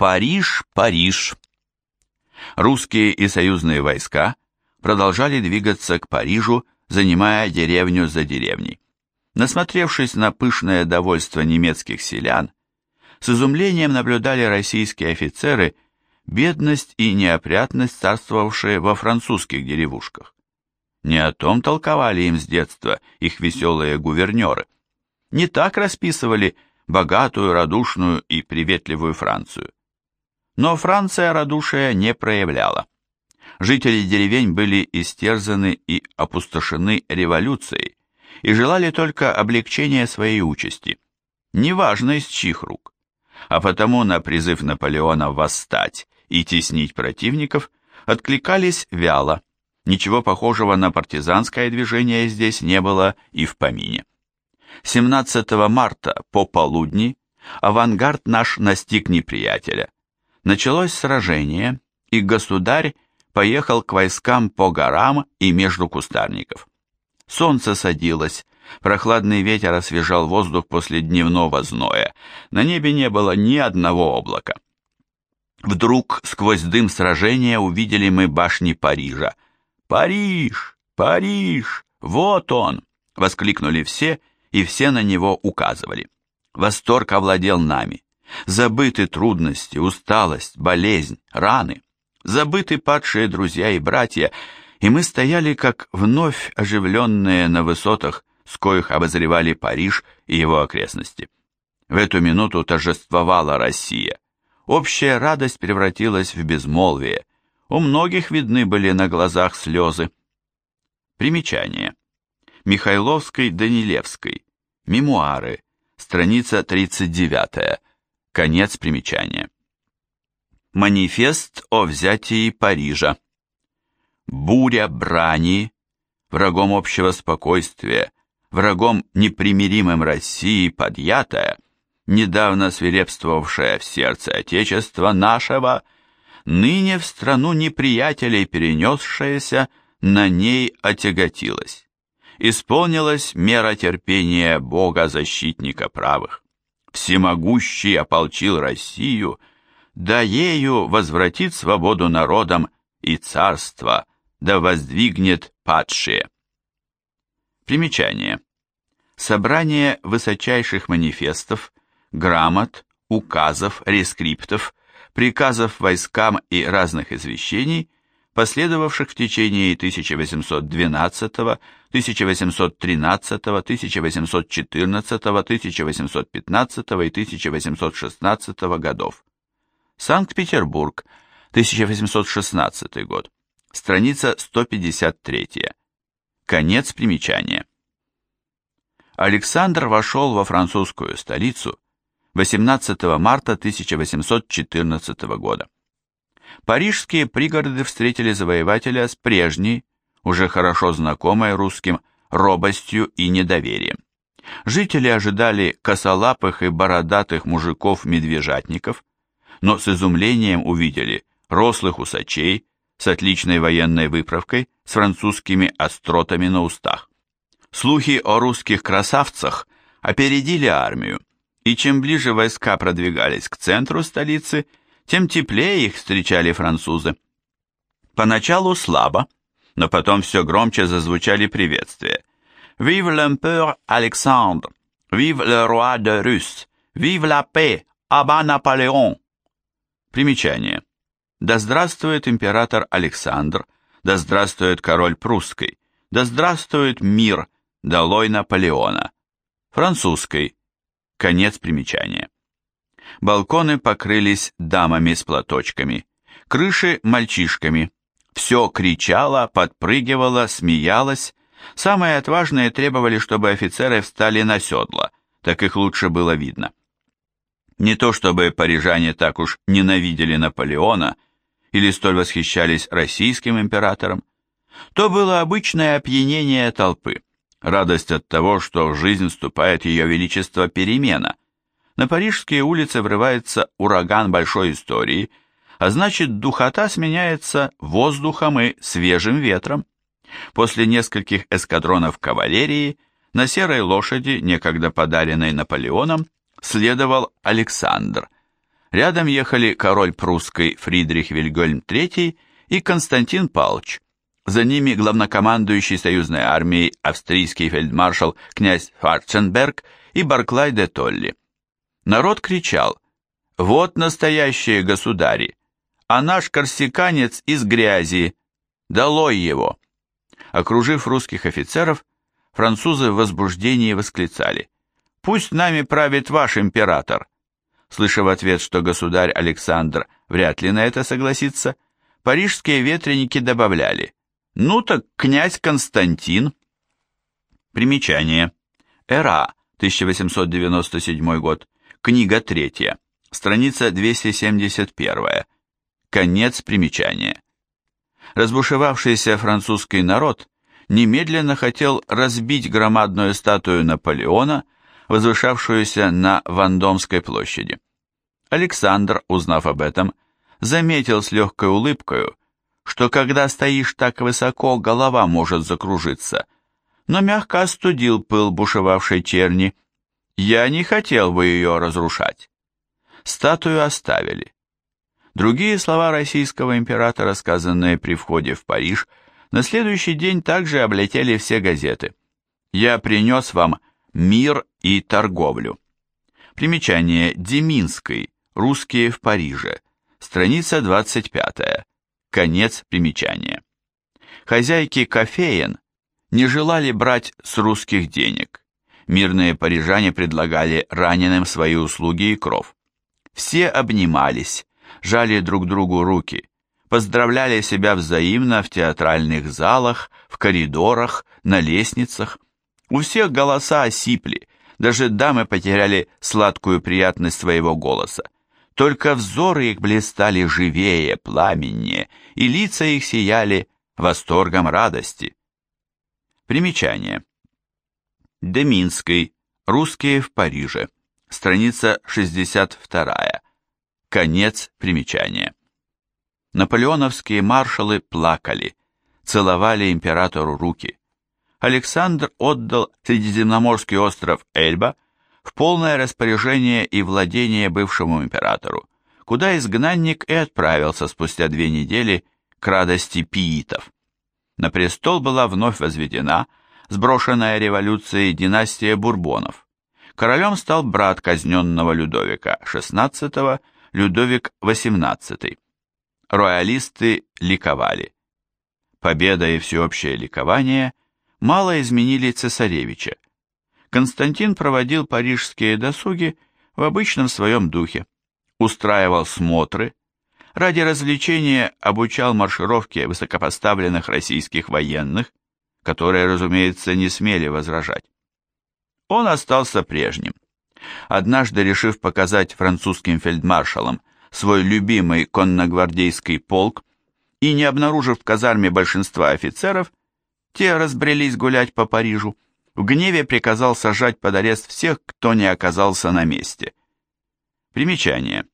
Париж, Париж. Русские и союзные войска продолжали двигаться к Парижу, занимая деревню за деревней. Насмотревшись на пышное довольство немецких селян, с изумлением наблюдали российские офицеры бедность и неопрятность, царствовавшие во французских деревушках. Не о том толковали им с детства их веселые гувернеры. Не так расписывали богатую, радушную и приветливую Францию. Но Франция радушия не проявляла. Жители деревень были истерзаны и опустошены революцией и желали только облегчения своей участи, неважно из чьих рук. А потому на призыв Наполеона восстать и теснить противников откликались вяло. Ничего похожего на партизанское движение здесь не было и в помине. 17 марта по полудни авангард наш настиг неприятеля. Началось сражение, и государь поехал к войскам по горам и между кустарников. Солнце садилось, прохладный ветер освежал воздух после дневного зноя, на небе не было ни одного облака. Вдруг сквозь дым сражения увидели мы башни Парижа. «Париж! Париж! Вот он!» — воскликнули все, и все на него указывали. Восторг овладел нами. Забыты трудности, усталость, болезнь, раны. Забыты падшие друзья и братья, и мы стояли как вновь оживленные на высотах, с коих обозревали Париж и его окрестности. В эту минуту торжествовала Россия. Общая радость превратилась в безмолвие. У многих видны были на глазах слезы. Примечание. Михайловской-Данилевской. Мемуары. Страница 39. Конец примечания. Манифест о взятии Парижа. Буря брани, врагом общего спокойствия, врагом непримиримым России подъятая, недавно свирепствовавшая в сердце Отечества нашего, ныне в страну неприятелей перенесшаяся, на ней отяготилась исполнилась мера терпения Бога-защитника правых. Всемогущий ополчил Россию, да ею возвратит свободу народам и царство, да воздвигнет падшие. Примечание. Собрание высочайших манифестов, грамот, указов, рескриптов, приказов войскам и разных извещений – последовавших в течение 1812, 1813, 1814, 1815 и 1816 годов. Санкт-Петербург, 1816 год. Страница 153. Конец примечания. Александр вошел во французскую столицу 18 марта 1814 года. Парижские пригороды встретили завоевателя с прежней, уже хорошо знакомой русским, робостью и недоверием. Жители ожидали косолапых и бородатых мужиков-медвежатников, но с изумлением увидели рослых усачей с отличной военной выправкой, с французскими остротами на устах. Слухи о русских красавцах опередили армию, и чем ближе войска продвигались к центру столицы, тем теплее их встречали французы. Поначалу слабо, но потом все громче зазвучали приветствия. «Vive l'empereur Alexandre! Vive le roi de Russe! Vive la paix! Аба Наполеон!» Примечание. Да здравствует император Александр, да здравствует король прусской, да здравствует мир, долой Наполеона. Французской. Конец примечания. Балконы покрылись дамами с платочками, крыши мальчишками. Все кричало, подпрыгивало, смеялось. Самые отважные требовали, чтобы офицеры встали на седла, так их лучше было видно. Не то чтобы парижане так уж ненавидели Наполеона или столь восхищались российским императором. То было обычное опьянение толпы, радость от того, что в жизнь вступает ее величество перемена, на парижские улицы врывается ураган большой истории, а значит духота сменяется воздухом и свежим ветром. После нескольких эскадронов кавалерии на серой лошади, некогда подаренной Наполеоном, следовал Александр. Рядом ехали король прусской Фридрих Вильгельм III и Константин Палч. За ними главнокомандующий союзной армией австрийский фельдмаршал князь Фарценберг и Барклай де Толли. Народ кричал «Вот настоящие государи! А наш корсиканец из грязи! Долой его!» Окружив русских офицеров, французы в возбуждении восклицали «Пусть нами правит ваш император!» Слыша в ответ, что государь Александр вряд ли на это согласится, парижские ветреники добавляли «Ну так князь Константин». Примечание. Эра, 1897 год, книга третья, страница 271. Конец примечания. Разбушевавшийся французский народ немедленно хотел разбить громадную статую Наполеона, возвышавшуюся на Вандомской площади. Александр, узнав об этом, заметил с легкой улыбкой, что когда стоишь так высоко, голова может закружиться, но мягко остудил пыл бушевавшей черни. Я не хотел бы ее разрушать. Статую оставили. Другие слова российского императора, сказанные при входе в Париж, на следующий день также облетели все газеты. «Я принес вам Мир и торговлю. Примечание Деминской. Русские в Париже. Страница 25. Конец примечания. Хозяйки кофеен не желали брать с русских денег. Мирные парижане предлагали раненым свои услуги и кров. Все обнимались, жали друг другу руки, поздравляли себя взаимно в театральных залах, в коридорах, на лестницах, у всех голоса осипли, даже дамы потеряли сладкую приятность своего голоса. Только взоры их блистали живее, пламеннее, и лица их сияли восторгом радости. Примечание. Деминский. Русские в Париже. Страница 62. Конец примечания. Наполеоновские маршалы плакали, целовали императору руки. Александр отдал Средиземноморский остров Эльба в полное распоряжение и владение бывшему императору, куда изгнанник и отправился спустя две недели к радости пиитов. На престол была вновь возведена сброшенная революцией династия Бурбонов. Королем стал брат казненного Людовика XVI, Людовик XVIII. Роялисты ликовали. Победа и всеобщее ликование мало изменили цесаревича. Константин проводил парижские досуги в обычном своем духе, устраивал смотры, ради развлечения обучал маршировке высокопоставленных российских военных, которые, разумеется, не смели возражать. Он остался прежним. Однажды, решив показать французским фельдмаршалам свой любимый конногвардейский полк и не обнаружив в казарме большинства офицеров, те разбрелись гулять по Парижу. В гневе приказал сажать под арест всех, кто не оказался на месте. Примечание.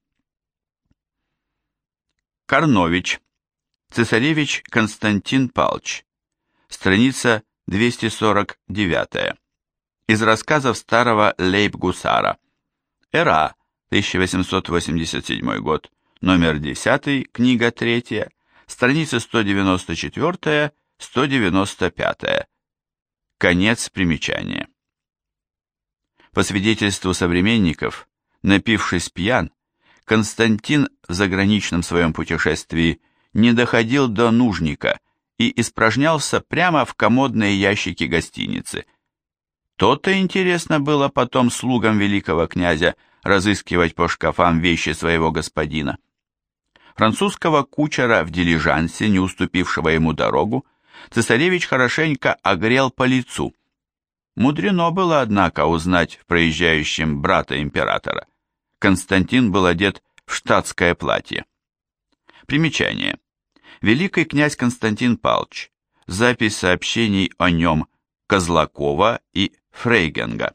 Карнович. Цесаревич Константин Палч. Страница 249. Из рассказов старого Лейб-Гусара. Эра, 1887 год, номер 10, книга 3, страница 194 195. Конец примечания. По свидетельству современников, напившись пьян, Константин в заграничном своем путешествии не доходил до нужника и испражнялся прямо в комодные ящики гостиницы. То-то интересно было потом слугам великого князя разыскивать по шкафам вещи своего господина. Французского кучера в дилижансе, не уступившего ему дорогу, цесаревич хорошенько огрел по лицу. Мудрено было, однако, узнать в проезжающем брата императора. Константин был одет в штатское платье. Примечание. Великий князь Константин Палч. Запись сообщений о нем Козлакова и Фрейгенга.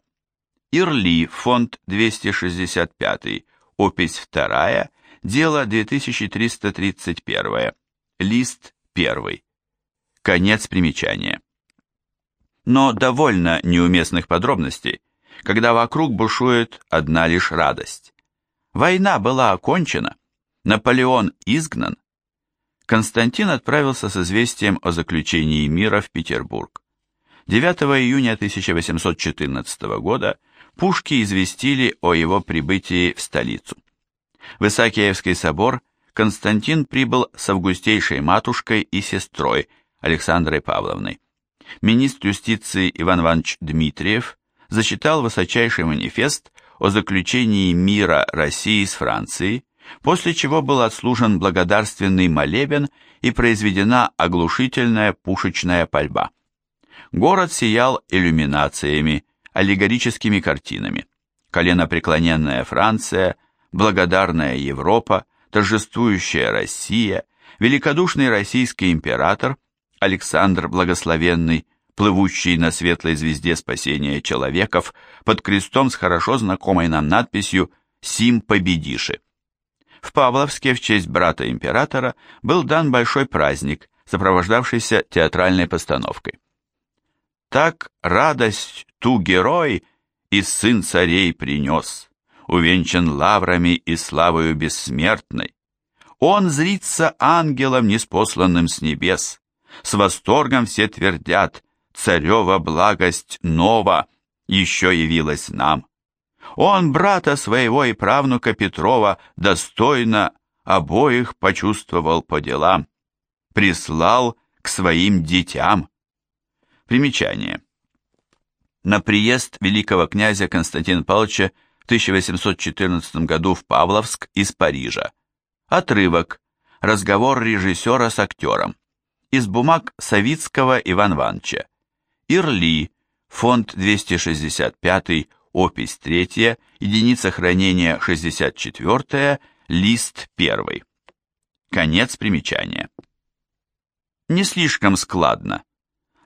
Ирли, фонд 265, опись 2, дело 2331, лист 1. Конец примечания. Но довольно неуместных подробностей, когда вокруг бушует одна лишь радость. Война была окончена, Наполеон изгнан. Константин отправился с известием о заключении мира в Петербург. 9 июня 1814 года пушки известили о его прибытии в столицу. В Исаакиевский собор Константин прибыл с августейшей матушкой и сестрой Александрой Павловной. Министр юстиции Иван Иванович Дмитриев зачитал высочайший манифест о заключении мира России с Францией, после чего был отслужен благодарственный молебен и произведена оглушительная пушечная пальба. Город сиял иллюминациями, аллегорическими картинами. Коленопреклоненная Франция, благодарная Европа, торжествующая Россия, великодушный российский император, Александр Благословенный, плывущий на светлой звезде спасения человеков под крестом с хорошо знакомой нам надписью «Сим победиши». В Павловске в честь брата императора был дан большой праздник, сопровождавшийся театральной постановкой. Так радость ту герой и сын царей принес, увенчан лаврами и славою бессмертной. Он зрится ангелом, неспосланным с небес. С восторгом все твердят, царева благость нова еще явилась нам. Он брата своего и правнука Петрова достойно обоих почувствовал по делам, прислал к своим детям. Примечание. На приезд великого князя Константина Павловича в 1814 году в Павловск из Парижа. Отрывок. Разговор режиссера с актером. Из бумаг Савицкого Иван Ивановича. Ирли. Фонд 265 опись 3, единица хранения 64, лист 1. Конец примечания. Не слишком складно,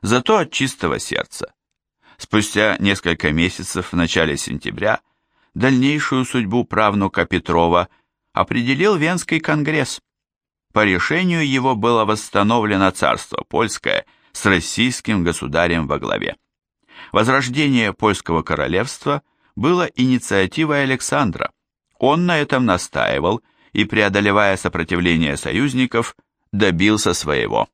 зато от чистого сердца. Спустя несколько месяцев в начале сентября дальнейшую судьбу правнука Петрова определил Венский конгресс. По решению его было восстановлено царство польское с российским государем во главе. Возрождение польского королевства было инициативой Александра. Он на этом настаивал и, преодолевая сопротивление союзников, добился своего.